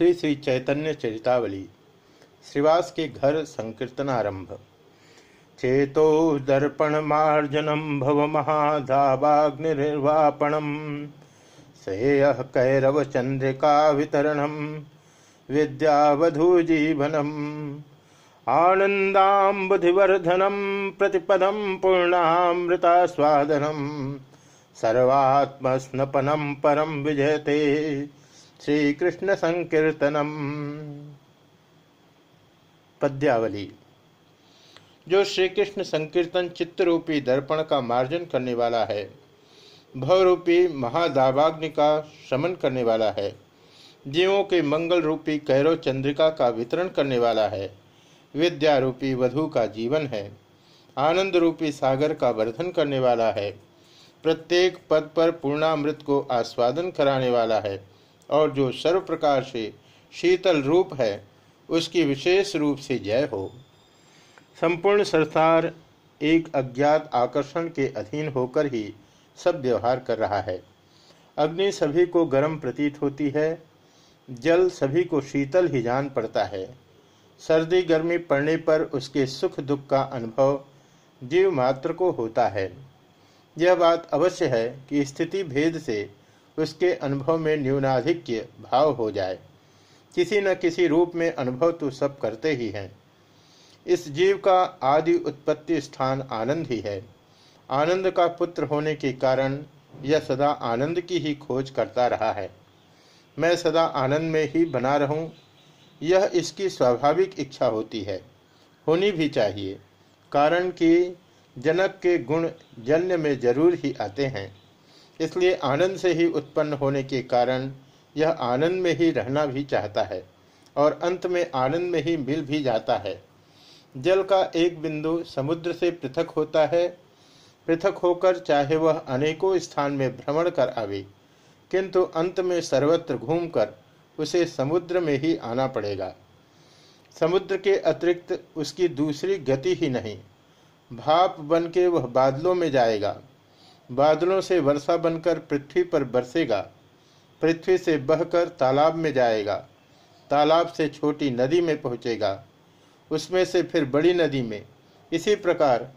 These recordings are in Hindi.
श्री श्री चैतन्य चरितावली, श्रीवास के घर संकीर्तनारंभ। चेतो दर्पण मार्जनम भव महाधावाग्निर्वापणम, श्रेय कैरव चंद्रिका वितरणम आनंदाबुधिवर्धनम प्रतिपदम पूर्णामृतास्वादनम, सर्वात्मस्नपनम परम विजयते श्री कृष्ण संकीर्तनम पद्यावली। जो श्री कृष्ण संकीर्तन चित्तरूपी दर्पण का मार्जन करने वाला है, भवरूपी महादावाग्नि का शमन करने वाला है, जीवों के मंगल रूपी कैरव चंद्रिका का वितरण करने वाला है विद्या रूपी वधु का जीवन है आनंद रूपी सागर का वर्धन करने वाला है, प्रत्येक पद पर पूर्णामृत को आस्वादन कराने वाला है। और जो सर्व प्रकार से शीतल रूप है, उसकी विशेष रूप से जय हो। संपूर्ण संसार एक अज्ञात आकर्षण के अधीन होकर ही सब व्यवहार कर रहा है। अग्नि सभी को गर्म प्रतीत होती है, जल सभी को शीतल ही जान पड़ता है। सर्दी गर्मी पड़ने पर उसके सुख दुख का अनुभव जीव मात्र को होता है। यह बात अवश्य है कि स्थिति भेद से उसके अनुभव में न्यूनाधिक्य भाव हो जाए। किसी न किसी रूप में अनुभव तो सब करते ही हैं। इस जीव का आदि उत्पत्ति स्थान आनंद ही है। आनंद का पुत्र होने के कारण यह सदा आनंद की ही खोज करता रहा है। मैं सदा आनंद में ही बना रहूँ, यह इसकी स्वाभाविक इच्छा होती है। होनी भी चाहिए, कारण कि जनक के गुण जन्य में ज़रूर ही आते हैं। इसलिए आनंद से ही उत्पन्न होने के कारण यह आनंद में ही रहना भी चाहता है और अंत में आनंद में ही मिल भी जाता है। जल का एक बिंदु समुद्र से पृथक होता है। पृथक होकर चाहे वह अनेकों स्थान में भ्रमण कर आवे, किंतु अंत में सर्वत्र घूमकर उसे समुद्र में ही आना पड़ेगा। समुद्र के अतिरिक्त उसकी दूसरी गति ही नहीं। भाप बन के वह बादलों में जाएगा। बादलों से वर्षा बनकर पृथ्वी पर बरसेगा। पृथ्वी से बहकर तालाब में जाएगा। तालाब से छोटी नदी में पहुँचेगा। उसमें से फिर बड़ी नदी में। इसी प्रकार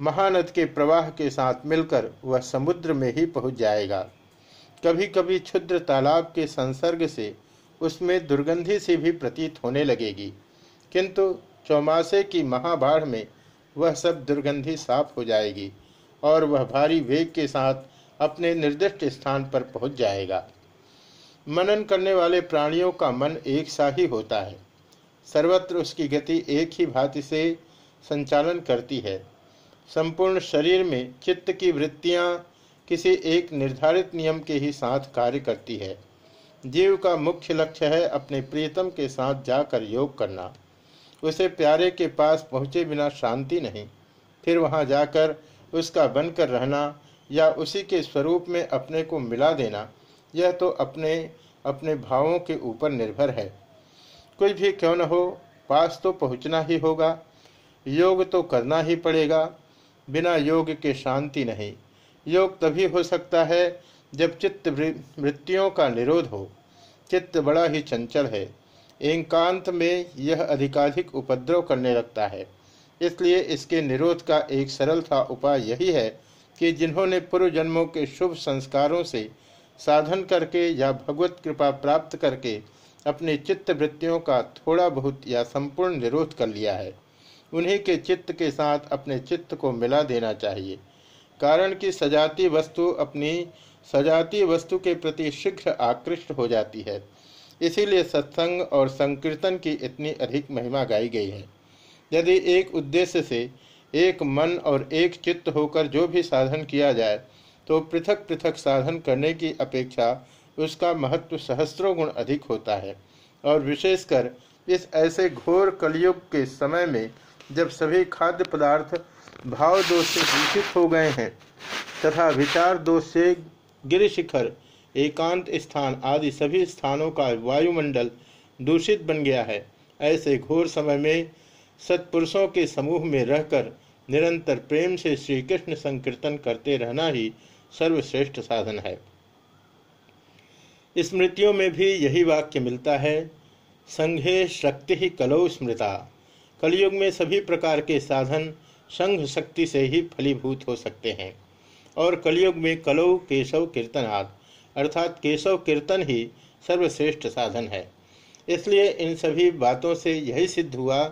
महानद के प्रवाह के साथ मिलकर वह समुद्र में ही पहुँच जाएगा। कभी कभी क्षुद्र तालाब के संसर्ग से उसमें दुर्गंधी से भी प्रतीत होने लगेगी। किंतु चौमासे की महाबाढ़ में वह सब दुर्गंधी साफ़ हो जाएगी। और वह भारी वेग के साथ अपने निर्दिष्ट स्थान पर पहुँच जाएगा। मनन करने वाले प्राणियों का मन एक सा ही होता है। सर्वत्र उसकी गति एक ही भांति से संचालन करती है। संपूर्ण शरीर में चित्त की वृत्तियाँ किसी एक निर्धारित नियम के ही साथ कार्य करती है। जीव का मुख्य लक्ष्य है अपने प्रियतम के साथ जाकर योग करना। उसे प्यारे के पास पहुँचे बिना शांति नहीं। फिर वहाँ जाकर उसका बनकर रहना या उसी के स्वरूप में अपने को मिला देना, यह तो अपने अपने भावों के ऊपर निर्भर है। कोई भी क्यों न हो, पास तो पहुँचना ही होगा, योग तो करना ही पड़ेगा, बिना योग के शांति नहीं। योग तभी हो सकता है जब चित्त वृत्तियों का निरोध हो। चित्त बड़ा ही चंचल है, एकांत में यह अधिकाधिक उपद्रव करने लगता है। इसलिए इसके निरोध का एक सरल था उपाय यही है कि जिन्होंने पूर्व जन्मों के शुभ संस्कारों से साधन करके या भगवत कृपा प्राप्त करके अपने चित्त वृत्तियों का थोड़ा बहुत या संपूर्ण निरोध कर लिया है, उन्हीं के चित्त के साथ अपने चित्त को मिला देना चाहिए। कारण कि सजाती वस्तु अपनी सजाती वस्तु के प्रति शीघ्र आकृष्ट हो जाती है। इसीलिए सत्संग और संकीर्तन की इतनी अधिक महिमा गाई गई है। यदि एक उद्देश्य से एक मन और एक चित्त होकर जो भी साधन किया जाए तो पृथक पृथक साधन करने की अपेक्षा उसका महत्व सहस्त्रों गुण अधिक होता है। और विशेषकर इस ऐसे घोर कलयुग के समय में जब सभी खाद्य पदार्थ भाव दोष से दूषित हो गए हैं तथा विचार दोष से गिरिशिखर एकांत स्थान आदि सभी स्थानों का वायुमंडल दूषित बन गया है, ऐसे घोर समय में सत्पुरुषों के समूह में रहकर निरंतर प्रेम से श्री कृष्ण संकीर्तन करते रहना ही सर्वश्रेष्ठ साधन है। स्मृतियों में भी यही वाक्य मिलता है, संघे शक्ति ही कलो स्मृता। कलयुग में सभी प्रकार के साधन संघ शक्ति से ही फलीभूत हो सकते हैं और कलयुग में कलो, केशव कीर्तनाद अर्थात केशव कीर्तन ही सर्वश्रेष्ठ साधन है। इसलिए इन सभी बातों से यही सिद्ध हुआ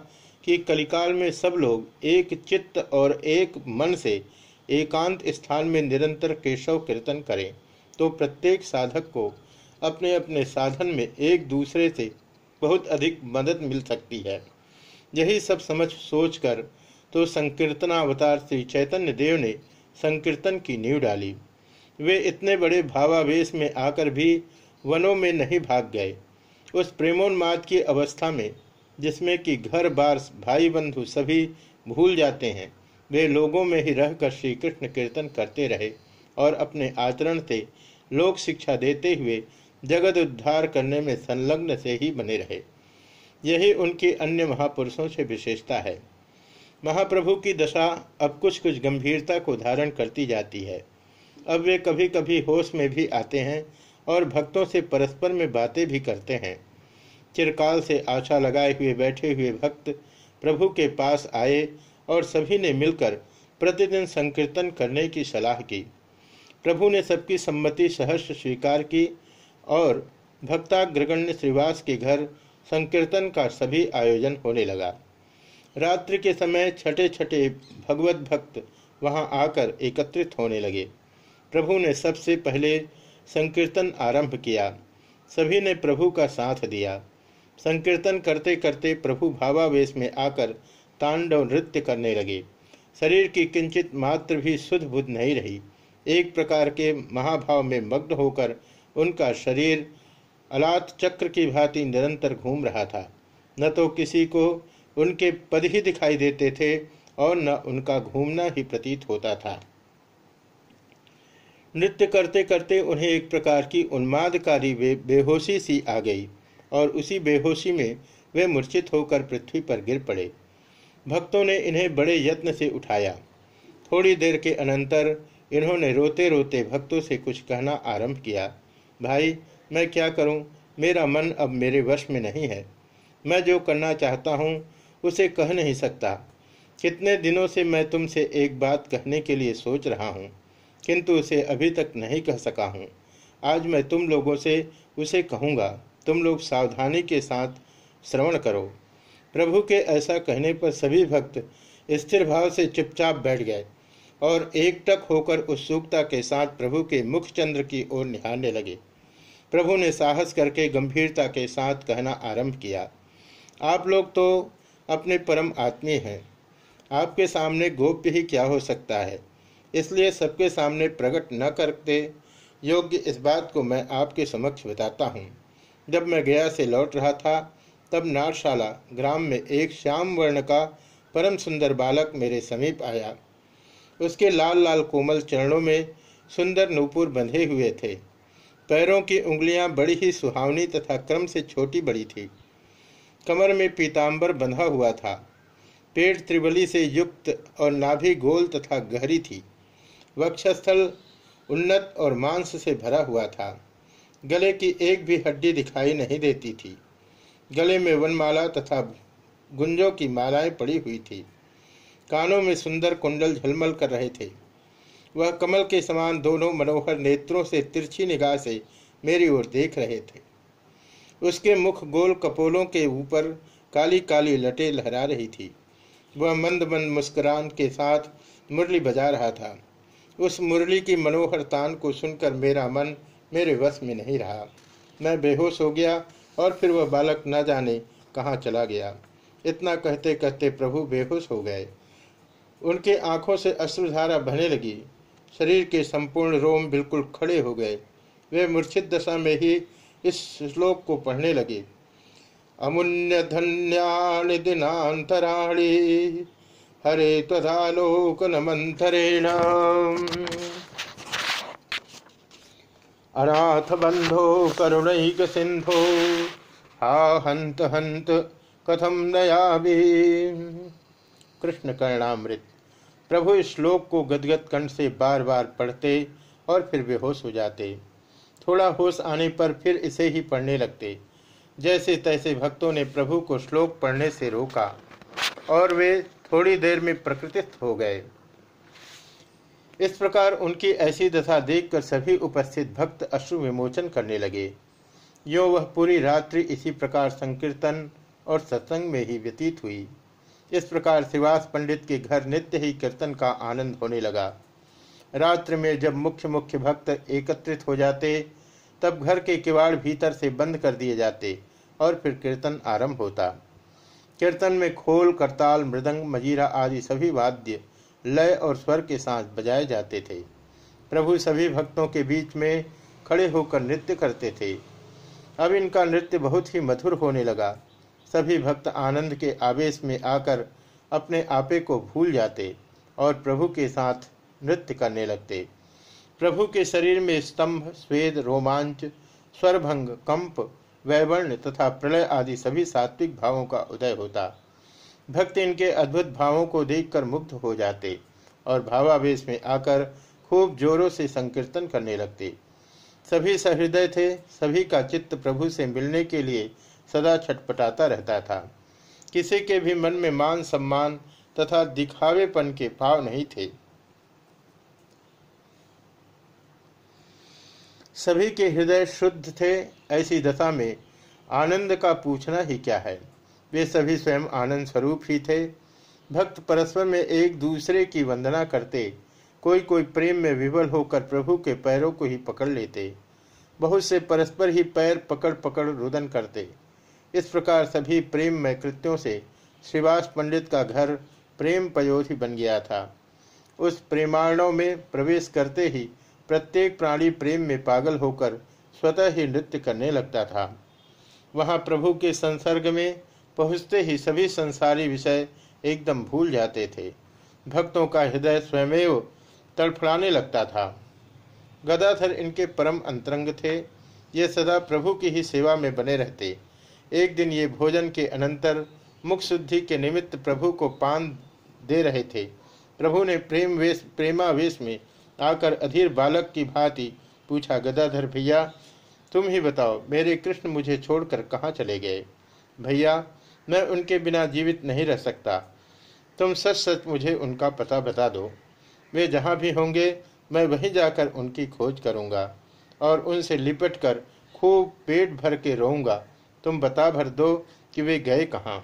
कि कलिकाल में सब लोग, एक चित्त और एक मन से एकांत स्थान में निरंतर केशव कीर्तन करें तो प्रत्येक साधक को अपने अपने साधन में एक दूसरे से बहुत अधिक मदद मिल सकती है। यही सब समझ सोचकर तो संकीर्तनावतार श्री चैतन्य देव ने संकीर्तन की नींव डाली। वे इतने बड़े भावावेश में आकर भी वनों में नहीं भाग गए। उस प्रेमोन्माद की अवस्था में जिसमें कि घर बार भाई बंधु सभी भूल जाते हैं। वे लोगों में ही रहकर श्री कृष्ण कीर्तन करते रहे और अपने आचरण से लोक शिक्षा देते हुए जगत उद्धार करने में संलग्न से ही बने रहे। यही उनकी अन्य महापुरुषों से विशेषता है। महाप्रभु की दशा अब कुछ कुछ गंभीरता को धारण करती जाती है। अब वे कभी कभी होश में भी आते हैं और भक्तों से परस्पर में बातें भी करते हैं। चिरकाल से आशा लगाए हुए बैठे हुए भक्त प्रभु के पास आए और सभी ने मिलकर प्रतिदिन संकीर्तन करने की सलाह की। प्रभु ने सबकी सम्मति सहर्ष स्वीकार की और भक्ताग्रगण्य श्रीवास के घर संकीर्तन का सभी आयोजन होने लगा। रात्रि के समय छठे छठे भगवत भक्त वहाँ आकर एकत्रित होने लगे। प्रभु ने सबसे पहले संकीर्तन आरंभ किया। सभी ने प्रभु का साथ दिया। संकीर्तन करते करते प्रभु भावावेश में आकर तांडव नृत्य करने लगे। शरीर की किंचित मात्र भी शुद्ध बुद्ध नहीं रही। एक प्रकार के महाभाव में मग्न होकर उनका शरीर अलात चक्र की भांति निरंतर घूम रहा था। न तो किसी को उनके पद ही दिखाई देते थे और न उनका घूमना ही प्रतीत होता था। नृत्य करते करते उन्हें एक प्रकार की उन्मादकारी बेहोशी सी आ गई। और उसी बेहोशी में वे मूर्छित होकर पृथ्वी पर गिर पड़े। भक्तों ने इन्हें बड़े यत्न से उठाया। थोड़ी देर के अनंतर इन्होंने रोते रोते भक्तों से कुछ कहना आरंभ किया। भाई मैं क्या करूँ? मेरा मन अब मेरे वश में नहीं है। मैं जो करना चाहता हूँ उसे कह नहीं सकता। कितने दिनों से मैं तुमसे एक बात कहने के लिए सोच रहा हूँ, किंतु उसे अभी तक नहीं कह सका हूँ। आज मैं तुम लोगों से उसे कहूँगा। तुम लोग सावधानी के साथ श्रवण करो। प्रभु के ऐसा कहने पर सभी भक्त स्थिर भाव से चुपचाप बैठ गए और एकटक होकर उत्सुकता के साथ प्रभु के मुख चंद्र की ओर निहारने लगे। प्रभु ने साहस करके गंभीरता के साथ कहना आरंभ किया, आप लोग तो अपने परम आत्मीय हैं। आपके सामने गोप्य ही क्या हो सकता है? इसलिए सबके सामने प्रकट न करते योग्य इस बात को मैं आपके समक्ष बताता हूँ। जब मैं गया से लौट रहा था, तब नारशाला ग्राम में एक श्याम वर्ण का परम सुंदर बालक मेरे समीप आया। उसके लाल लाल कोमल चरणों में सुंदर नूपुर बंधे हुए थे। पैरों की उंगलियाँ बड़ी ही सुहावनी तथा क्रम से छोटी बड़ी थी। कमर में पीताम्बर बंधा हुआ था। पेट त्रिबली से युक्त और नाभि गोल तथा गहरी थी। वक्षस्थल उन्नत और मांस से भरा हुआ था। गले की एक भी हड्डी दिखाई नहीं देती थी। गले में वनमाला तथा गुंजों की मालाएँ पड़ी हुई थी। कानों में सुंदर कुंडल झलमल कर रहे थे। वह कमल के समान दोनों मनोहर नेत्रों से तिरछी निगाह से मेरी ओर देख रहे थे। उसके मुख गोल कपोलों के ऊपर काली काली लटे लहरा रही थी। वह मंद मंद मुस्कुरान के साथ मुरली बजा रहा था। उस मुरली की मनोहर तान को सुनकर मेरा मन मेरे वश में नहीं रहा। मैं बेहोश हो गया और फिर वह बालक न जाने कहाँ चला गया। इतना कहते कहते प्रभु बेहोश हो गए। उनके आँखों से अश्रुधारा बहने लगी। शरीर के संपूर्ण रोम बिल्कुल खड़े हो गए। वे मूर्छित दशा में ही इस श्लोक को पढ़ने लगे। अमुन्य धन्यानि दिनांतराणी हरे तथालोकन मंथरेण अनाथ बंधो करुणैक सिंधो हा हंत हंत कथम नया कृष्ण कर्णामृत। प्रभु इस श्लोक को गदगद कंठ से बार बार पढ़ते और फिर बेहोश हो जाते। थोड़ा होश आने पर फिर इसे ही पढ़ने लगते। जैसे तैसे भक्तों ने प्रभु को श्लोक पढ़ने से रोका और वे थोड़ी देर में प्रकृतिस्थ हो गए। इस प्रकार उनकी ऐसी दशा देखकर सभी उपस्थित भक्त अश्रु विमोचन करने लगे। यो वह पूरी रात्रि इसी प्रकार संकीर्तन और सत्संग में ही व्यतीत हुई। इस प्रकार शिवास पंडित के घर नित्य ही कीर्तन का आनंद होने लगा। रात्र में जब मुख्य मुख्य भक्त एकत्रित हो जाते, तब घर के किवाड़ भीतर से बंद कर दिए जाते और फिर कीर्तन आरंभ होता। कीर्तन में खोल, करताल, मृदंग, मजीरा आदि सभी वाद्य लय और स्वर के साथ बजाए जाते थे। प्रभु सभी भक्तों के बीच में खड़े होकर नृत्य करते थे। अब इनका नृत्य बहुत ही मधुर होने लगा। सभी भक्त आनंद के आवेश में आकर अपने आपे को भूल जाते और प्रभु के साथ नृत्य करने लगते। प्रभु के शरीर में स्तंभ, स्वेद, रोमांच, स्वरभंग, कंप, वैवर्ण तथा प्रलय आदि सभी सात्विक भावों का उदय होता। भक्त इनके अद्भुत भावों को देखकर मुग्ध हो जाते और भावावेश में आकर खूब जोरों से संकीर्तन करने लगते। सभी सहृदय थे, सभी का चित्त प्रभु से मिलने के लिए सदा छटपटाता रहता था। किसी के भी मन में मान सम्मान तथा दिखावेपन के भाव नहीं थे। सभी के हृदय शुद्ध थे, ऐसी दशा में आनंद का पूछना ही क्या है? वे सभी स्वयं आनंद स्वरूप ही थे। भक्त परस्पर में एक दूसरे की वंदना करते। कोई कोई प्रेम में विवल होकर प्रभु के पैरों को ही पकड़ लेते। बहुत से परस्पर ही पैर पकड़ पकड़ रुदन करते। इस प्रकार सभी प्रेम में कृत्यों से श्रीवास पंडित का घर प्रेम पयोधि बन गया था। उस प्रेमाणव में प्रवेश करते ही प्रत्येक प्राणी प्रेम में पागल होकर स्वतः ही नृत्य करने लगता था। वहाँ प्रभु के संसर्ग में पहुँचते ही सभी संसारी विषय एकदम भूल जाते थे। भक्तों का हृदय स्वयमेव तड़फड़ाने लगता था। गदाधर इनके परम अंतरंग थे। ये सदा प्रभु की ही सेवा में बने रहते। एक दिन ये भोजन के अनंतर मुख शुद्धि के निमित्त प्रभु को पान दे रहे थे। प्रभु ने प्रेम वेश, प्रेमावेश में आकर अधीर बालक की भांति पूछा, गदाधर भैया, तुम ही बताओ, मेरे कृष्ण मुझे छोड़कर कहाँ चले गए? भैया मैं उनके बिना जीवित नहीं रह सकता। तुम सच सच मुझे उनका पता बता दो। वे जहाँ भी होंगे, मैं वहीं जाकर उनकी खोज करूँगा और उनसे लिपट कर खूब पेट भर के रोऊँगा। तुम बता भर दो कि वे गए कहाँ।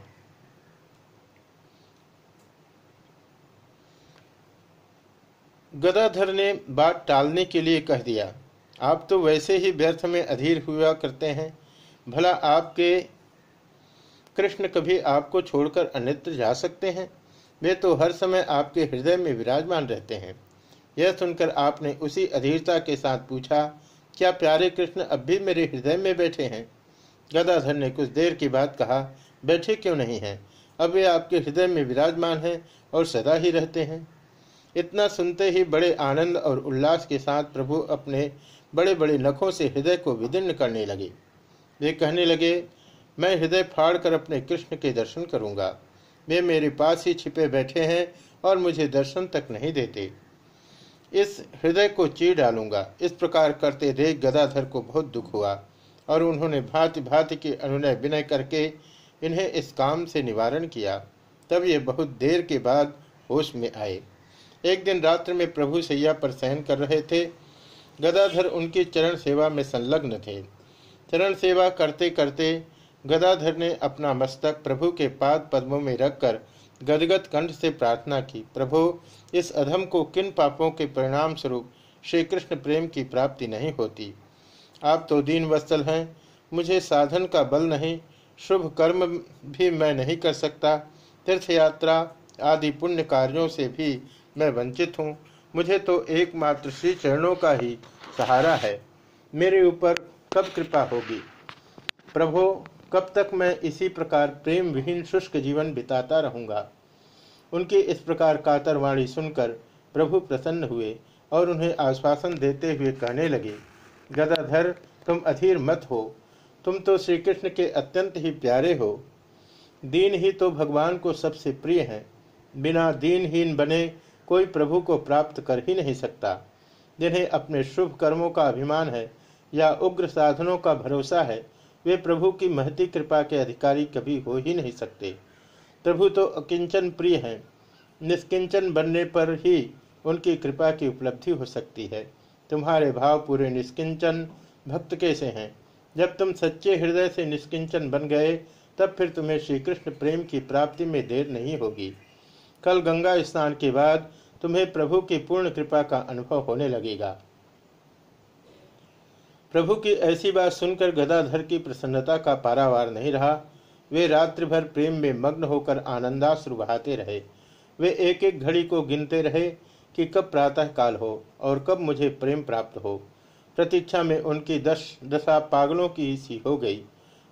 गदाधर ने बात टालने के लिए कह दिया, आप तो वैसे ही व्यर्थ में अधीर हुआ करते हैं। भला आपके कृष्ण कभी आपको छोड़कर अन्यत्र जा सकते हैं? वे तो हर समय आपके हृदय में विराजमान रहते हैं। यह सुनकर आपने उसी अधीरता के साथ पूछा, क्या प्यारे कृष्ण अब भी मेरे हृदय में बैठे हैं? गदाधर ने कुछ देर की बात कहा, बैठे क्यों नहीं हैं? अब वे आपके हृदय में विराजमान हैं और सदा ही रहते हैं। इतना सुनते ही बड़े आनंद और उल्लास के साथ प्रभु अपने बड़े बड़े नखों से हृदय को विदीर्ण करने लगे। वे कहने लगे मैं हृदय फाड़ कर अपने कृष्ण के दर्शन करूँगा। वे मेरे पास ही छिपे बैठे हैं और मुझे दर्शन तक नहीं देते। इस हृदय को चीर डालूँगा। इस प्रकार करते देख गदाधर को बहुत दुख हुआ और उन्होंने भांति भांति के अनुनय विनय करके इन्हें इस काम से निवारण किया। तब ये बहुत देर के बाद होश में आए। एक दिन रात्र में प्रभु सैया पर सहन कर रहे थे। गदाधर उनकी चरण सेवा में संलग्न थे। चरण सेवा करते करते गदाधर ने अपना मस्तक प्रभु के पाद पद्मों में रखकर गदगद कंठ से प्रार्थना की, प्रभु, इस अधम को किन पापों के परिणाम स्वरूप श्री कृष्ण प्रेम की प्राप्ति नहीं होती? आप तो दीन वत्सल हैं, मुझे साधन का बल नहीं, शुभ कर्म भी मैं नहीं कर सकता तीर्थ यात्रा आदि पुण्य कार्यों से भी मैं वंचित हूँ, मुझे तो एकमात्र श्री चरणों का ही सहारा है, मेरे ऊपर कब कृपा होगी। प्रभु कब तक मैं इसी प्रकार प्रेम विहीन शुष्क जीवन बिताता रहूँगा? उनकी इस प्रकार कातर वाणी सुनकर प्रभु प्रसन्न हुए और उन्हें आश्वासन देते हुए कहने लगे, गदाधर, तुम अधीर मत हो। तुम तो श्री कृष्ण के अत्यंत ही प्यारे हो। दीन ही तो भगवान को सबसे प्रिय हैं। बिना दीनहीन बने कोई प्रभु को प्राप्त कर ही नहीं सकता। जिन्हें अपने शुभ कर्मों का अभिमान है या उग्र साधनों का भरोसा है वे प्रभु की महती कृपा के अधिकारी कभी हो ही नहीं सकते। प्रभु तो अकिंचन प्रिय हैं। निष्किंचन बनने पर ही उनकी कृपा की उपलब्धि हो सकती है। तुम्हारे भाव पूरे निष्किंचन भक्त कैसे हैं। जब तुम सच्चे हृदय से निष्किंचन बन गए, तब फिर तुम्हें श्री कृष्ण प्रेम की प्राप्ति में देर नहीं होगी। कल गंगा स्नान के बाद तुम्हें प्रभु की पूर्ण कृपा का अनुभव होने लगेगा। प्रभु की ऐसी बात सुनकर गदाधर की प्रसन्नता का पारावार नहीं रहा। वे रात्रि भर प्रेम में मग्न होकर आनंदाश्रु बहाते रहे। वे एक एक घड़ी को गिनते रहे कि कब प्रातः काल हो और कब मुझे प्रेम प्राप्त हो। प्रतीक्षा में उनकी दश, दशा पागलों की सी हो गई।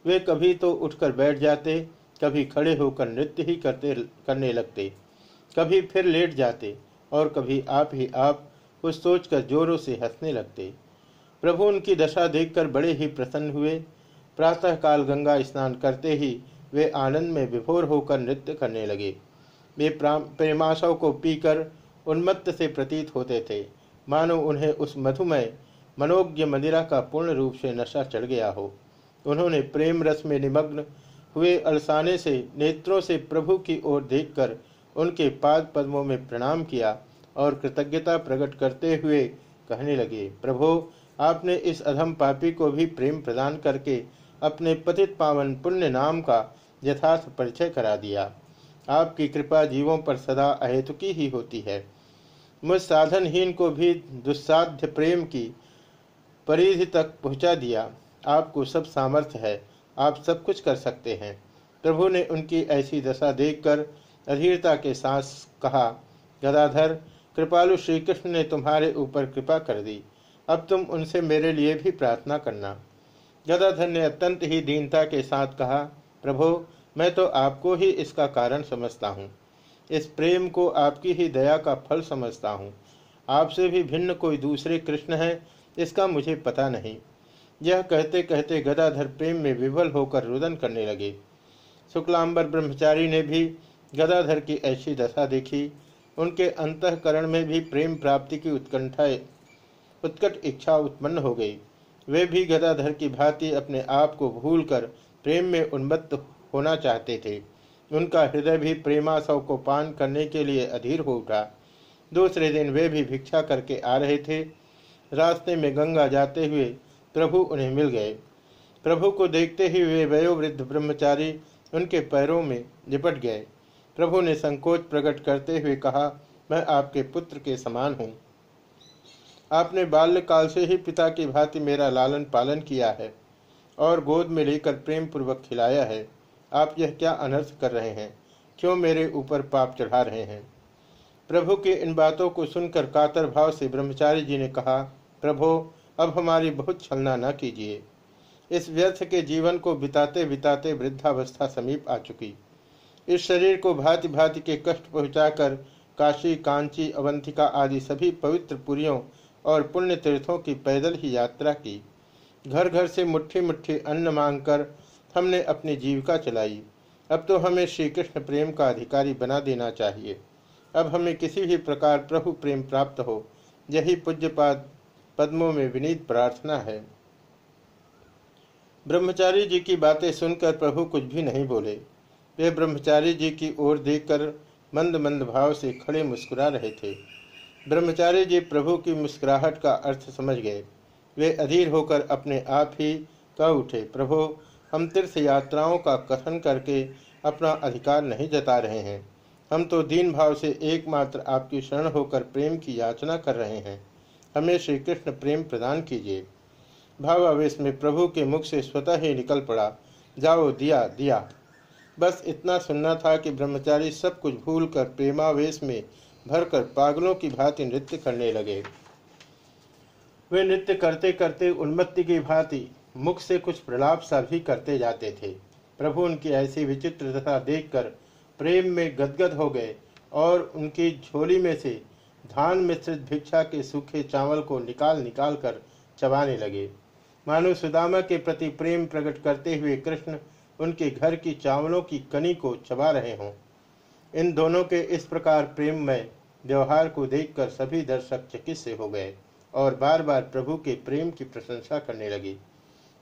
वे कभी तो उठकर बैठ जाते, कभी खड़े होकर नृत्य ही करते, करने लगते, कभी फिर लेट जाते और कभी आप ही आप कुछ सोचकर जोरों से हंसने लगते। प्रभु उनकी दशा देखकर बड़े ही प्रसन्न हुए। प्रातःकाल गंगा स्नान करते ही वे आनंद में विभोर होकर नृत्य करने लगे। वे प्रेमाशव को पीकर उन्मत्त से प्रतीत होते थे। मानो उन्हें उस मधुमय, मनोज्ञ मंदिरा का पूर्ण रूप से नशा चढ़ गया हो। उन्होंने प्रेम रस में निमग्न हुए अलसाने से, नेत्रों से प्रभु की ओर देखकर उनके पाद पद्मों में प्रणाम किया और कृतज्ञता प्रकट करते हुए कहने लगे, प्रभु आपने इस अधम पापी को भी प्रेम प्रदान करके अपने पतित पावन पुण्य नाम का यथार्थ परिचय करा दिया। आपकी कृपा जीवों पर सदा अहेतुकी ही होती है। मुझ साधनहीन को भी दुस्साध्य प्रेम की परिधि तक पहुँचा दिया। आपको सब सामर्थ्य है। आप सब कुछ कर सकते हैं। प्रभु ने उनकी ऐसी दशा देखकर अधीरता के साथ कहा, गदाधर, कृपालु श्री कृष्ण ने तुम्हारे ऊपर कृपा कर दी। अब तुम उनसे मेरे लिए भी प्रार्थना करना। गदाधर ने अत्यंत ही दीनता के साथ कहा, प्रभो, मैं तो आपको ही इसका कारण समझता हूँ। इस प्रेम को आपकी ही दया का फल समझता हूँ। आपसे भी भिन्न कोई दूसरे कृष्ण है, इसका मुझे पता नहीं। यह कहते कहते गदाधर प्रेम में विवल होकर रुदन करने लगे। शुक्लांबर ब्रह्मचारी ने भी गदाधर की ऐसी दशा देखी। उनके अंतकरण में भी प्रेम प्राप्ति की उत्कंठा उत्कट इच्छा उत्पन्न हो गई। वे भी गदाधर की भांति अपने आप को भूलकर प्रेम में उन्मत्त होना चाहते थे। उनका हृदय भी प्रेमाशव को पान करने के लिए अधीर हो उठा। दूसरे दिन वे भी भिक्षा करके आ रहे थे। रास्ते में गंगा जाते हुए प्रभु उन्हें मिल गए। प्रभु को देखते ही वे वयोवृद्ध ब्रह्मचारी उनके पैरों में लिपट गए। प्रभु ने संकोच प्रकट करते हुए कहा, मैं आपके पुत्र के समान हूँ। आपने बाल्यकाल से ही पिता की भांति मेरा लालन पालन किया है और गोद में लेकर प्रेम पूर्वक खिलाया है। आप यह क्या अनर्थ कर रहे हैं? क्यों मेरे ऊपर पाप चढ़ा रहे हैं? प्रभु की इन बातों को सुनकर कातर भाव से ब्रह्मचारी जी ने कहा, प्रभु, अब हमारी बहुत छलना न कीजिए। इस व्यर्थ के जीवन को बिताते बिताते वृद्धावस्था समीप आ चुकी। इस शरीर को भांति भांति के कष्ट पहुंचाकर काशी, कांची अवंतिका आदि सभी पवित्र पुरियों और पुण्य तीर्थों की पैदल ही यात्रा की। घर घर से मुट्ठी मुट्ठी अन्न मांगकर हमने अपनी जीविका चलाई। अब तो हमें श्री कृष्ण प्रेम का अधिकारी बना देना चाहिए। अब हमें किसी भी प्रकार प्रभु प्रेम प्राप्त हो, यही पूज्यपाद पद्मों में विनीत प्रार्थना है। ब्रह्मचारी जी की बातें सुनकर प्रभु कुछ भी नहीं बोले। वे ब्रह्मचारी जी की ओर देखकर मंद मंद भाव से खड़े मुस्कुरा रहे थे। ब्रह्मचारी जी प्रभु की मुस्कुराहट का अर्थ समझ गए। वे अधीर होकर अपने आप ही कह उठे, प्रभु, हम तीर्थ यात्राओं का कथन करके अपना अधिकार नहीं जता रहे हैं। हम तो दीन भाव से एकमात्र आपकी शरण होकर प्रेम की याचना कर रहे हैं। हमें श्री कृष्ण प्रेम प्रदान कीजिए भावावेश में प्रभु के मुख से स्वतः ही निकल पड़ा। जाओ, दिया दिया। बस इतना सुनना था कि ब्रह्मचारी सब कुछ भूल कर प्रेमावेश में भरकर पागलों की भांति नृत्य करने लगे। वे नृत्य करते करते उन्मत्ति की भांति मुख से कुछ प्रलाप सा भी करते जाते थे। प्रभु उनकी ऐसी विचित्र दशा देखकर प्रेम में गदगद हो गए और उनकी झोली में से धान मिश्रित भिक्षा के सूखे चावल को निकाल निकाल कर चबाने लगे। मानो सुदामा के प्रति प्रेम प्रकट करते हुए कृष्ण उनके घर की चावलों की कनी को चबा रहे हों। इन दोनों के इस प्रकार प्रेम में व्यवहार को देखकर सभी दर्शक चकित से हो गए और बार बार प्रभु के प्रेम की प्रशंसा करने लगे।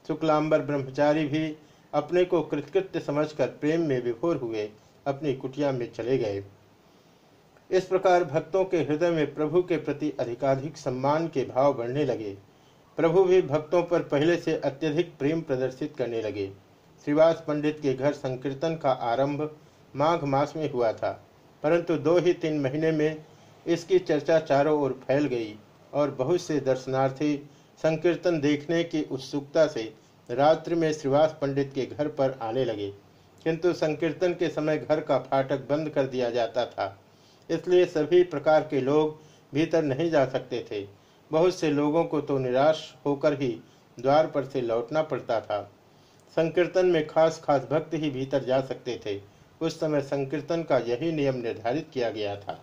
शुक्लांबर ब्रह्मचारी भी अपने को कृतकृत्य समझकर प्रेम में विभोर हुए, अपनी कुटिया में चले गए। इस प्रकार भक्तों के हृदय में प्रभु के प्रति अधिकाधिक सम्मान के भाव बढ़ने लगे। प्रभु भी भक्तों पर पहले से अत्यधिक प्रेम प्रदर्शित करने लगे। श्रीवास पंडित के घर संकीर्तन का आरंभ माघ मास में हुआ था, परंतु दो ही तीन महीने में इसकी चर्चा चारों ओर फैल गई और बहुत से दर्शनार्थी संकीर्तन देखने की उत्सुकता से रात्रि में श्रीवास पंडित के घर पर आने लगे। किंतु संकीर्तन के समय घर का फाटक बंद कर दिया जाता था, इसलिए सभी प्रकार के लोग भीतर नहीं जा सकते थे। बहुत से लोगों को तो निराश होकर ही द्वार पर से लौटना पड़ता था। संकीर्तन में खास खास भक्त ही भीतर जा सकते थे। उस समय संकीर्तन का यही नियम निर्धारित किया गया था।